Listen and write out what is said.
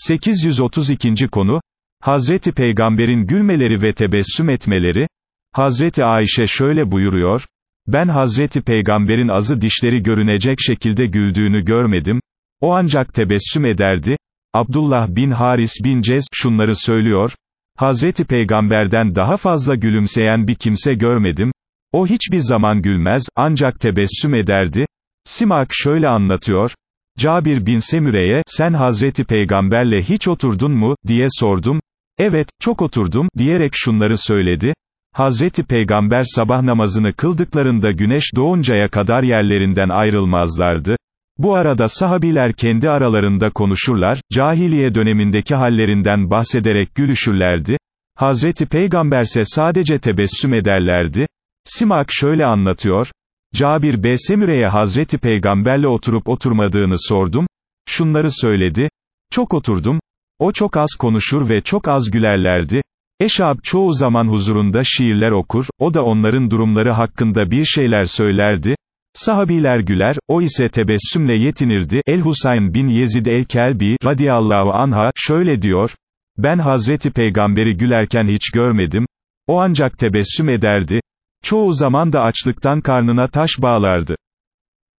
832. konu, Hazreti Peygamber'in gülmeleri ve tebessüm etmeleri, Hazreti Ayşe şöyle buyuruyor, ben Hazreti Peygamber'in azı dişleri görünecek şekilde güldüğünü görmedim, o ancak tebessüm ederdi, Abdullah bin Haris bin Cez, şunları söylüyor, Hazreti Peygamber'den daha fazla gülümseyen bir kimse görmedim, o hiçbir zaman gülmez, ancak tebessüm ederdi, Simak şöyle anlatıyor, Cabir bin Semüre'ye, sen Hazreti Peygamberle hiç oturdun mu, diye sordum, evet, çok oturdum, diyerek şunları söyledi, Hazreti Peygamber sabah namazını kıldıklarında güneş doğuncaya kadar yerlerinden ayrılmazlardı, bu arada sahabiler kendi aralarında konuşurlar, cahiliye dönemindeki hallerinden bahsederek gülüşürlerdi, Hazreti Peygamberse sadece tebessüm ederlerdi, Simak şöyle anlatıyor, Cabir B. Semüre'ye Hazreti Peygamberle oturup oturmadığını sordum, şunları söyledi, çok oturdum, o çok az konuşur ve çok az gülerlerdi, Eşab çoğu zaman huzurunda şiirler okur, o da onların durumları hakkında bir şeyler söylerdi, sahabiler güler, o ise tebessümle yetinirdi, El-Husayn bin Yezid el-Kelbi, radiyallahu anha, şöyle diyor, ben Hazreti Peygamberi gülerken hiç görmedim, o ancak tebessüm ederdi, çoğu zaman da açlıktan karnına taş bağlardı.